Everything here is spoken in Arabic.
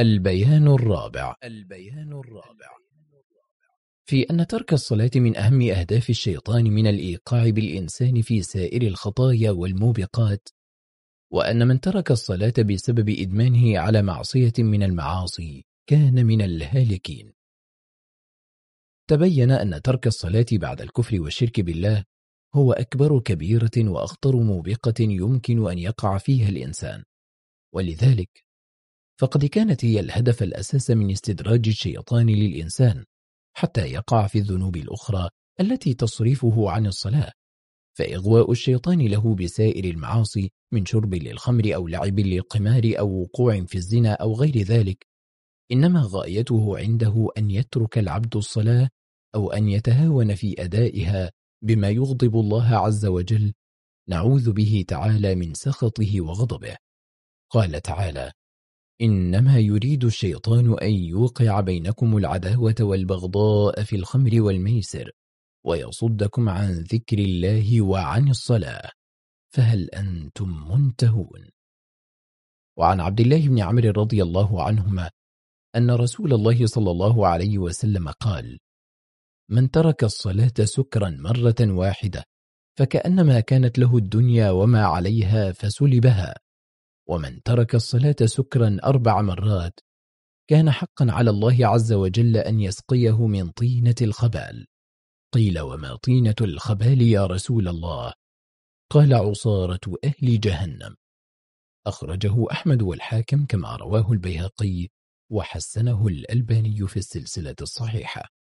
البيان الرابع. البيان الرابع. في أن ترك الصلاة من أهم أهداف الشيطان من الإيقاع بالإنسان في سائر الخطايا والموبقات وأن من ترك الصلاة بسبب إدمانه على معصية من المعاصي كان من الهالكين. تبين أن ترك الصلاة بعد الكفر والشرك بالله هو أكبر كبيرة وأخطر موبقة يمكن أن يقع فيها الإنسان ولذلك فقد كانت هي الهدف الأساس من استدراج الشيطان للإنسان حتى يقع في الذنوب الأخرى التي تصرفه عن الصلاة. فإغواء الشيطان له بسائر المعاصي من شرب للخمر أو لعب للقمار أو وقوع في الزنا أو غير ذلك. إنما غايته عنده أن يترك العبد الصلاة أو أن يتهاون في أدائها بما يغضب الله عز وجل. نعوذ به تعالى من سخطه وغضبه. قال تعالى إنما يريد الشيطان أن يوقع بينكم العداوة والبغضاء في الخمر والميسر ويصدكم عن ذكر الله وعن الصلاة. فهل أنتم منتهون؟ وعن عبد الله بن عمرو رضي الله عنهما أن رسول الله صلى الله عليه وسلم قال من ترك الصلاة سكرا مرة واحدة فكأنما كانت له الدنيا وما عليها فسلبها ومن ترك الصلاة سكرا أربع مرات كان حقا على الله عز وجل أن يسقيه من طينة الخبال. قيل وما طينة الخبال يا رسول الله؟ قال عصارة أهل جهنم. أخرجه أحمد والحاكم كما رواه البيهقي وحسنه الألباني في السلسلة الصحيحة.